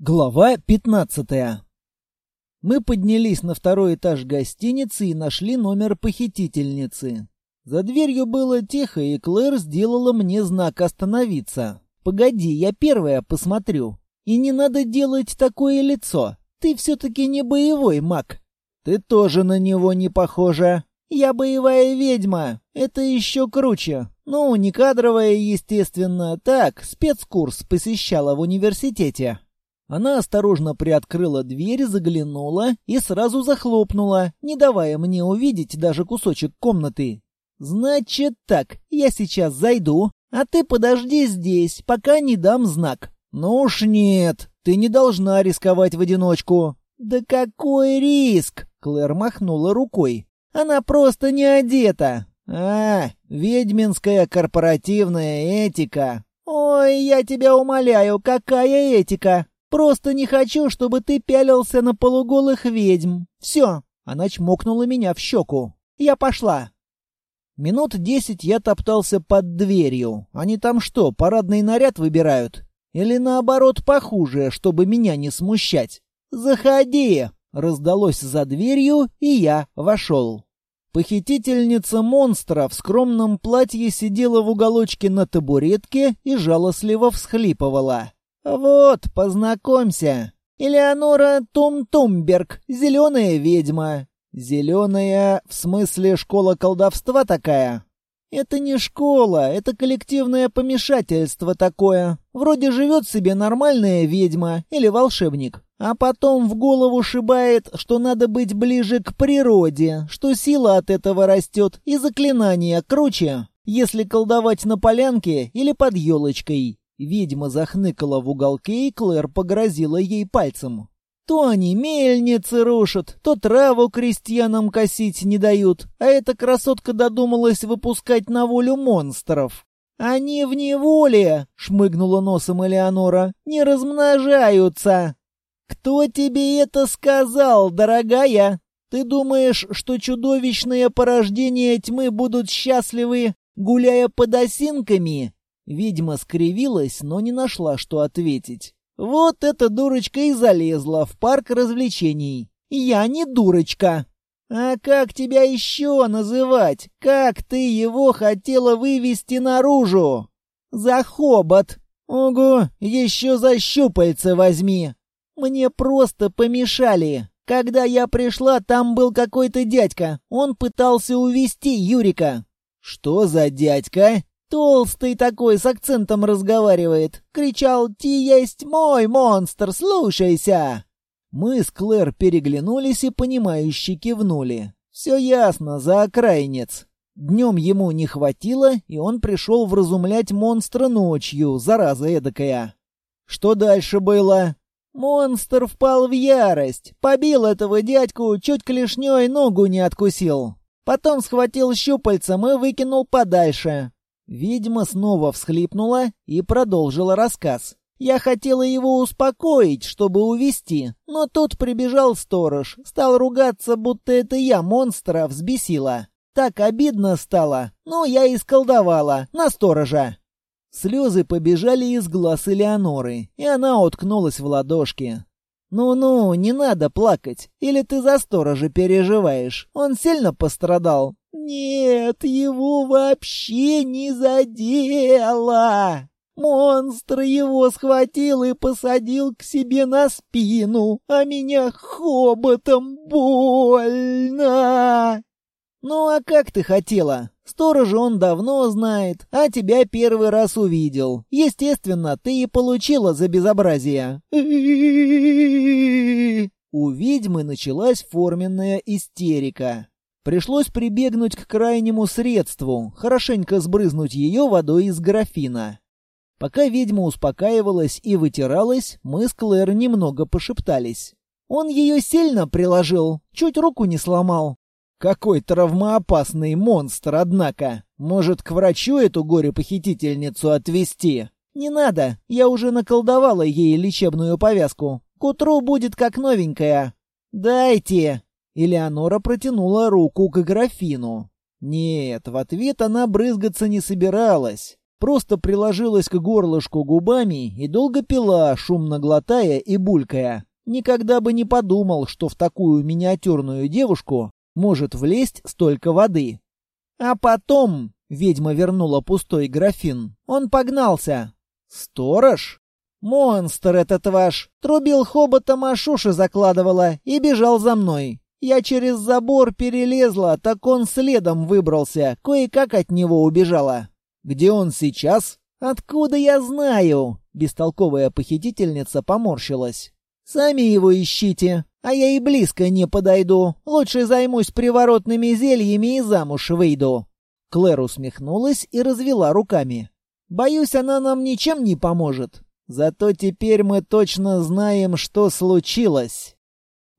Глава 15. Мы поднялись на второй этаж гостиницы и нашли номер похитительницы. За дверью было тихо, и Клэр сделала мне знак остановиться. «Погоди, я первая посмотрю. И не надо делать такое лицо. Ты все-таки не боевой маг». «Ты тоже на него не похожа». «Я боевая ведьма. Это еще круче. Ну, не кадровая, естественно. Так, спецкурс посещала в университете». Она осторожно приоткрыла дверь, заглянула и сразу захлопнула, не давая мне увидеть даже кусочек комнаты. «Значит так, я сейчас зайду, а ты подожди здесь, пока не дам знак». «Ну уж нет, ты не должна рисковать в одиночку». «Да какой риск?» — Клэр махнула рукой. «Она просто не одета». «А, ведьминская корпоративная этика». «Ой, я тебя умоляю, какая этика? Просто не хочу, чтобы ты пялился на полуголых ведьм. Все. Она чмокнула меня в щеку. Я пошла. Минут десять я топтался под дверью. Они там что, парадный наряд выбирают? Или наоборот похуже, чтобы меня не смущать? «Заходи!» — раздалось за дверью, и я вошел. Похитительница монстра в скромном платье сидела в уголочке на табуретке и жалостливо всхлипывала. «Вот, познакомься. Элеонора Тум-Тумберг, зеленая ведьма. Зеленая, в смысле школа колдовства такая?» «Это не школа, это коллективное помешательство такое. Вроде живет себе нормальная ведьма или волшебник, а потом в голову шибает, что надо быть ближе к природе, что сила от этого растет и заклинания круче, если колдовать на полянке или под елочкой. Ведьма захныкала в уголке, и Клэр погрозила ей пальцем. То они мельницы рушат, то траву крестьянам косить не дают, а эта красотка додумалась выпускать на волю монстров. «Они в неволе!» — шмыгнула носом Элеонора. «Не размножаются!» «Кто тебе это сказал, дорогая? Ты думаешь, что чудовищные порождения тьмы будут счастливы, гуляя под осинками?» Ведьма скривилась, но не нашла, что ответить. Вот эта дурочка и залезла в парк развлечений. Я не дурочка. А как тебя еще называть? Как ты его хотела вывести наружу? За хобот. Ого, еще за щупальца возьми. Мне просто помешали. Когда я пришла, там был какой-то дядька. Он пытался увести Юрика. Что за дядька? Толстый такой с акцентом разговаривает. Кричал «Ти есть мой монстр, слушайся!» Мы с Клэр переглянулись и понимающе кивнули. Все ясно, за окраинец. Днем ему не хватило, и он пришел вразумлять монстра ночью, зараза эдакая. Что дальше было? Монстр впал в ярость, побил этого дядьку, чуть клешней ногу не откусил. Потом схватил щупальцем и выкинул подальше. Ведьма снова всхлипнула и продолжила рассказ. Я хотела его успокоить, чтобы увести, но тут прибежал сторож, стал ругаться, будто это я монстра взбесила. Так обидно стало, но я и на сторожа. Слезы побежали из глаз Элеоноры, и она уткнулась в ладошки. «Ну-ну, не надо плакать, или ты за сторожа переживаешь. Он сильно пострадал, нет, его вообще не задело. Монстр его схватил и посадил к себе на спину, а меня хоботом больно. Ну а как ты хотела? Сторожа он давно знает, а тебя первый раз увидел. Естественно, ты и получила за безобразие. У ведьмы началась форменная истерика. Пришлось прибегнуть к крайнему средству, хорошенько сбрызнуть ее водой из графина. Пока ведьма успокаивалась и вытиралась, мы с Клэр немного пошептались. Он ее сильно приложил, чуть руку не сломал. Какой травмоопасный монстр, однако. Может, к врачу эту горе-похитительницу отвезти? Не надо, я уже наколдовала ей лечебную повязку. К утру будет как новенькая. Дайте. Элеонора протянула руку к графину. Нет, в ответ она брызгаться не собиралась. просто приложилась к горлышку губами и долго пила, шумно глотая и булькая. Никогда бы не подумал, что в такую миниатюрную девушку может влезть столько воды. А потом ведьма вернула пустой графин. Он погнался. Сторож? Монстр этот ваш. Трубил хоботом, а шуши закладывала и бежал за мной. Я через забор перелезла, так он следом выбрался, кое-как от него убежала. Где он сейчас? Откуда я знаю? Бестолковая похитительница поморщилась. Сами его ищите, а я и близко не подойду. Лучше займусь приворотными зельями и замуж выйду. Клэр усмехнулась и развела руками. Боюсь, она нам ничем не поможет. Зато теперь мы точно знаем, что случилось.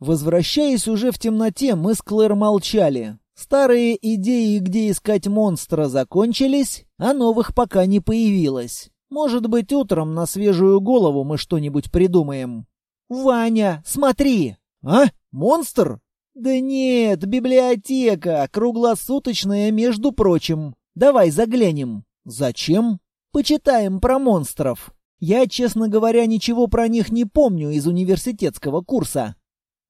Возвращаясь уже в темноте, мы с Клэр молчали. Старые идеи, где искать монстра, закончились, а новых пока не появилось. Может быть, утром на свежую голову мы что-нибудь придумаем. «Ваня, смотри!» «А? Монстр?» «Да нет, библиотека, круглосуточная, между прочим. Давай заглянем». «Зачем?» «Почитаем про монстров. Я, честно говоря, ничего про них не помню из университетского курса».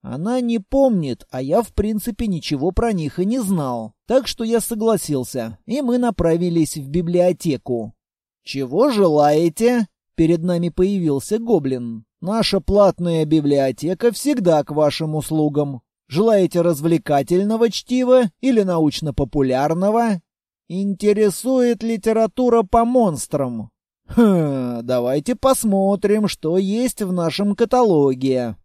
Она не помнит, а я, в принципе, ничего про них и не знал. Так что я согласился, и мы направились в библиотеку. «Чего желаете?» Перед нами появился гоблин. Наша платная библиотека всегда к вашим услугам. Желаете развлекательного чтива или научно-популярного? Интересует литература по монстрам. Хм, давайте посмотрим, что есть в нашем каталоге.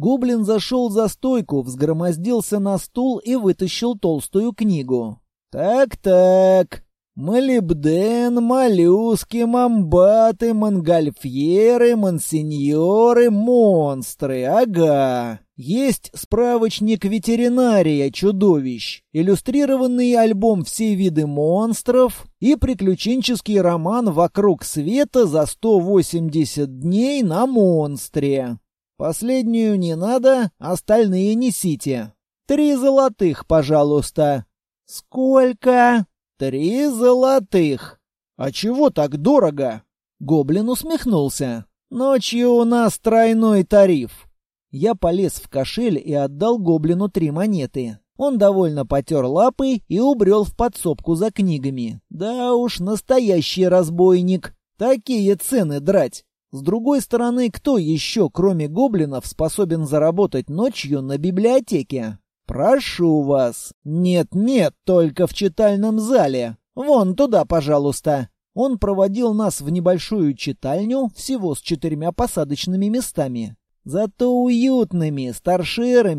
Гоблин зашел за стойку, взгромоздился на стул и вытащил толстую книгу. Так-так, Молибден, моллюски, мамбаты, монгольфьеры, монсеньоры, монстры, ага. Есть справочник ветеринария чудовищ, иллюстрированный альбом «Все виды монстров» и приключенческий роман «Вокруг света за 180 дней на монстре». Последнюю не надо, остальные несите. Три золотых, пожалуйста. Сколько? «Три золотых! А чего так дорого?» Гоблин усмехнулся. «Ночью у нас тройной тариф». Я полез в кошель и отдал гоблину три монеты. Он довольно потер лапы и убрел в подсобку за книгами. Да уж, настоящий разбойник. Такие цены драть. С другой стороны, кто еще, кроме гоблинов, способен заработать ночью на библиотеке? «Прошу вас. Нет-нет, только в читальном зале. Вон туда, пожалуйста». Он проводил нас в небольшую читальню, всего с четырьмя посадочными местами. Зато уютными, с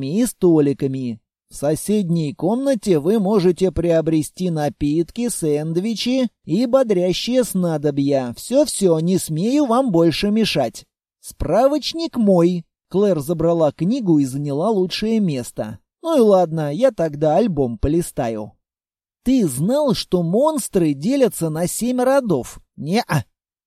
и столиками. В соседней комнате вы можете приобрести напитки, сэндвичи и бодрящие снадобья. Все-все, не смею вам больше мешать. Справочник мой. Клэр забрала книгу и заняла лучшее место. Ну и ладно, я тогда альбом полистаю. Ты знал, что монстры делятся на семь родов? Не-а.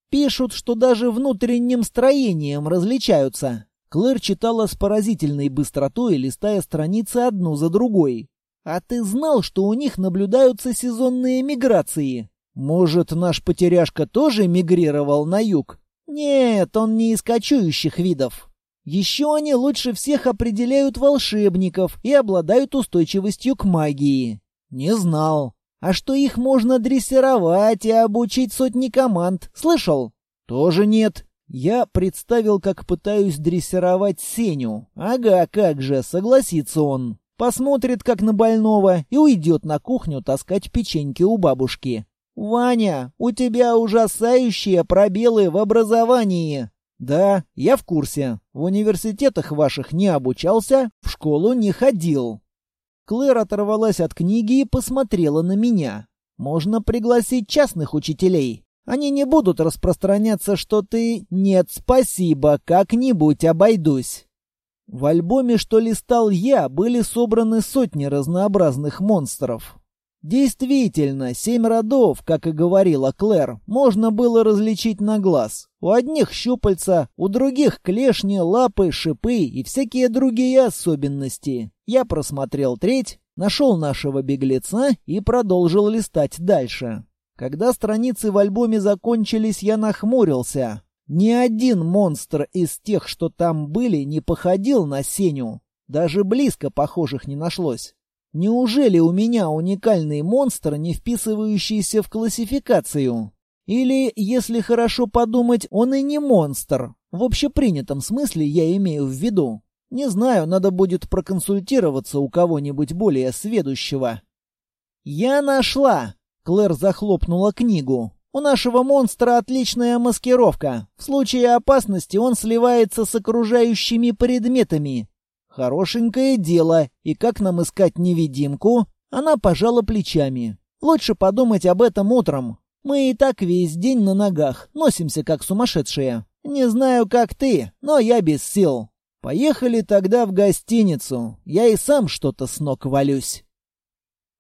Пишут, что даже внутренним строением различаются. Клэр читала с поразительной быстротой, листая страницы одну за другой. А ты знал, что у них наблюдаются сезонные миграции? Может, наш потеряшка тоже мигрировал на юг? Нет, он не из кочующих видов. Еще они лучше всех определяют волшебников и обладают устойчивостью к магии. Не знал. А что их можно дрессировать и обучить сотни команд, слышал? Тоже нет. Я представил, как пытаюсь дрессировать Сеню. Ага, как же, согласится он. Посмотрит, как на больного, и уйдет на кухню таскать печеньки у бабушки. «Ваня, у тебя ужасающие пробелы в образовании!» «Да, я в курсе. В университетах ваших не обучался, в школу не ходил». Клэр оторвалась от книги и посмотрела на меня. «Можно пригласить частных учителей. Они не будут распространяться, что ты... Нет, спасибо, как-нибудь обойдусь». В альбоме, что листал я, были собраны сотни разнообразных монстров. Действительно, семь родов, как и говорила Клэр, можно было различить на глаз. У одних щупальца, у других клешни, лапы, шипы и всякие другие особенности. Я просмотрел треть, нашел нашего беглеца и продолжил листать дальше. Когда страницы в альбоме закончились, я нахмурился. Ни один монстр из тех, что там были, не походил на Сеню. Даже близко похожих не нашлось. Неужели у меня уникальный монстр, не вписывающийся в классификацию? Или, если хорошо подумать, он и не монстр. В общепринятом смысле я имею в виду. Не знаю, надо будет проконсультироваться у кого-нибудь более сведущего. «Я нашла!» — Клэр захлопнула книгу. «У нашего монстра отличная маскировка. В случае опасности он сливается с окружающими предметами. Хорошенькое дело. И как нам искать невидимку?» Она пожала плечами. «Лучше подумать об этом утром. Мы и так весь день на ногах, носимся как сумасшедшие. Не знаю, как ты, но я без сил. Поехали тогда в гостиницу. Я и сам что-то с ног валюсь.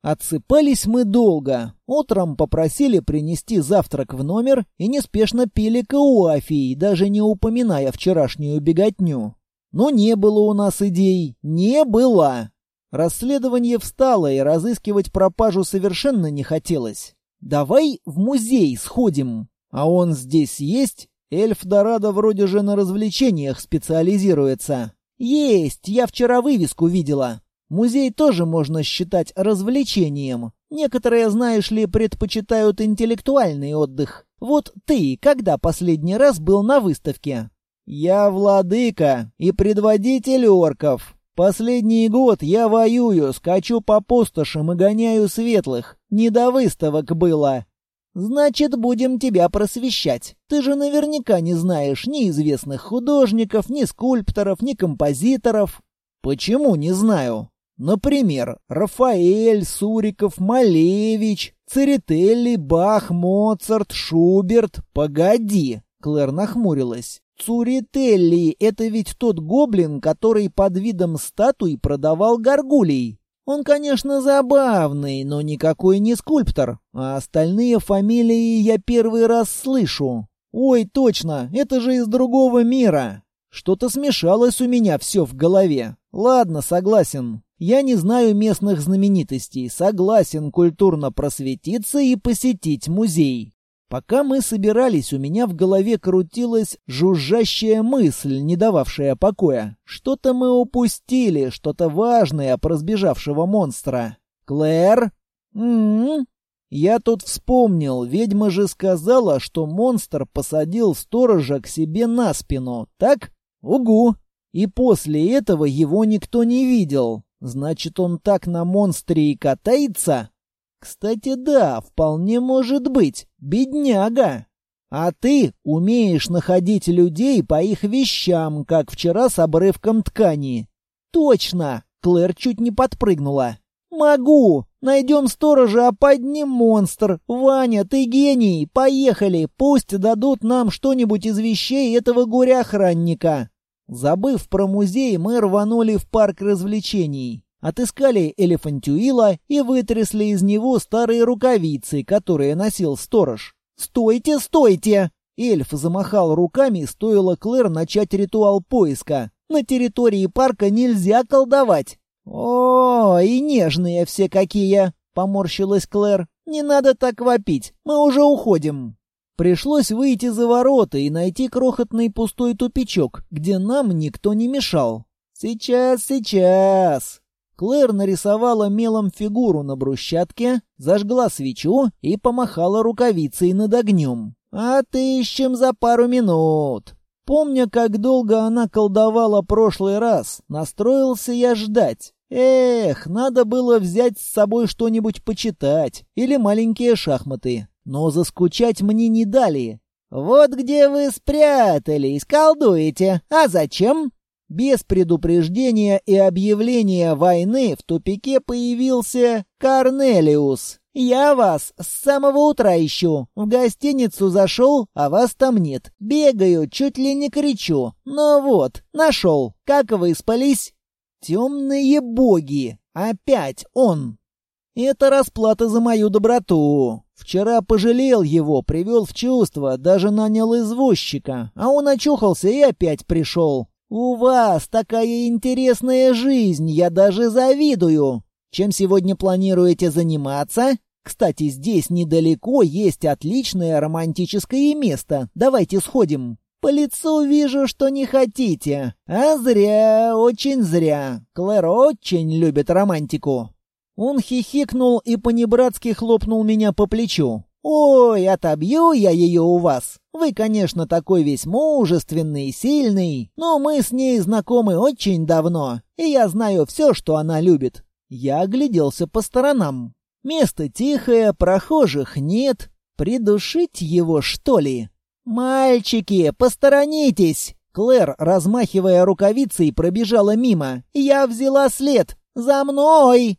Отсыпались мы долго. Утром попросили принести завтрак в номер и неспешно пили кауафий, даже не упоминая вчерашнюю беготню. Но не было у нас идей. Не было. Расследование встало, и разыскивать пропажу совершенно не хотелось. «Давай в музей сходим. А он здесь есть?» Эльф Дорадо вроде же на развлечениях специализируется. Есть, я вчера вывеску видела. Музей тоже можно считать развлечением. Некоторые, знаешь ли, предпочитают интеллектуальный отдых. Вот ты когда последний раз был на выставке? Я владыка и предводитель орков. Последний год я воюю, скачу по пустошам и гоняю светлых. Не до выставок было. «Значит, будем тебя просвещать. Ты же наверняка не знаешь ни известных художников, ни скульпторов, ни композиторов». «Почему не знаю?» «Например, Рафаэль, Суриков, Малевич, Церетелли, Бах, Моцарт, Шуберт. Погоди!» Клэр нахмурилась. «Цурителли — это ведь тот гоблин, который под видом статуй продавал горгулей. Он, конечно, забавный, но никакой не скульптор. А остальные фамилии я первый раз слышу. Ой, точно, это же из другого мира. Что-то смешалось у меня все в голове. Ладно, согласен. Я не знаю местных знаменитостей. Согласен культурно просветиться и посетить музей. Пока мы собирались, у меня в голове крутилась жужжащая мысль, не дававшая покоя. Что-то мы упустили, что-то важное про сбежавшего монстра. «Клэр?» «М-м-м?» Я тут вспомнил, ведьма же сказала, что монстр посадил сторожа к себе на спину, так? Угу. И после этого его никто не видел. Значит, он так на монстре и катается? Кстати, да, вполне может быть. Бедняга. А ты умеешь находить людей по их вещам, как вчера с обрывком ткани. Точно. Клэр чуть не подпрыгнула. Могу. Найдем сторожа, а подним монстр. Ваня, ты гений. Поехали. Пусть дадут нам что-нибудь из вещей этого горя-охранника. Забыв про музей, мы рванули в парк развлечений. Отыскали элефантюила и вытрясли из него старые рукавицы, которые носил сторож. «Стойте, стойте!» Эльф замахал руками, стоило Клэр начать ритуал поиска. «На территории парка нельзя колдовать!» «О, и нежные все какие!» — поморщилась Клэр. «Не надо так вопить, мы уже уходим!» Пришлось выйти за ворота и найти крохотный пустой тупичок, где нам никто не мешал. «Сейчас, сейчас!» Клэр нарисовала мелом фигуру на брусчатке, зажгла свечу и помахала рукавицей над огнем. «Отыщем за пару минут!» Помня, как долго она колдовала прошлый раз, настроился я ждать. Эх, надо было взять с собой что-нибудь почитать или маленькие шахматы. Но заскучать мне не дали. «Вот где вы спрятались, колдуете. А зачем?» Без предупреждения и объявления войны в тупике появился Корнелиус. «Я вас с самого утра ищу. В гостиницу зашел, а вас там нет. Бегаю, чуть ли не кричу. Но вот, нашел. Как вы спались?» «Темные боги! Опять он!» «Это расплата за мою доброту. Вчера пожалел его, привел в чувство, даже нанял извозчика, а он очухался и опять пришел. «У вас такая интересная жизнь, я даже завидую. Чем сегодня планируете заниматься?» Кстати, здесь недалеко есть отличное романтическое место. Давайте сходим. По лицу вижу, что не хотите. А зря, очень зря. Клэр очень любит романтику. Он хихикнул и понебратски хлопнул меня по плечу. «Ой, отобью я ее у вас. Вы, конечно, такой весь мужественный, сильный, но мы с ней знакомы очень давно, и я знаю все, что она любит». Я огляделся по сторонам. Место тихое, прохожих нет. Придушить его, что ли? «Мальчики, посторонитесь!» Клэр, размахивая рукавицей, пробежала мимо. «Я взяла след! За мной!»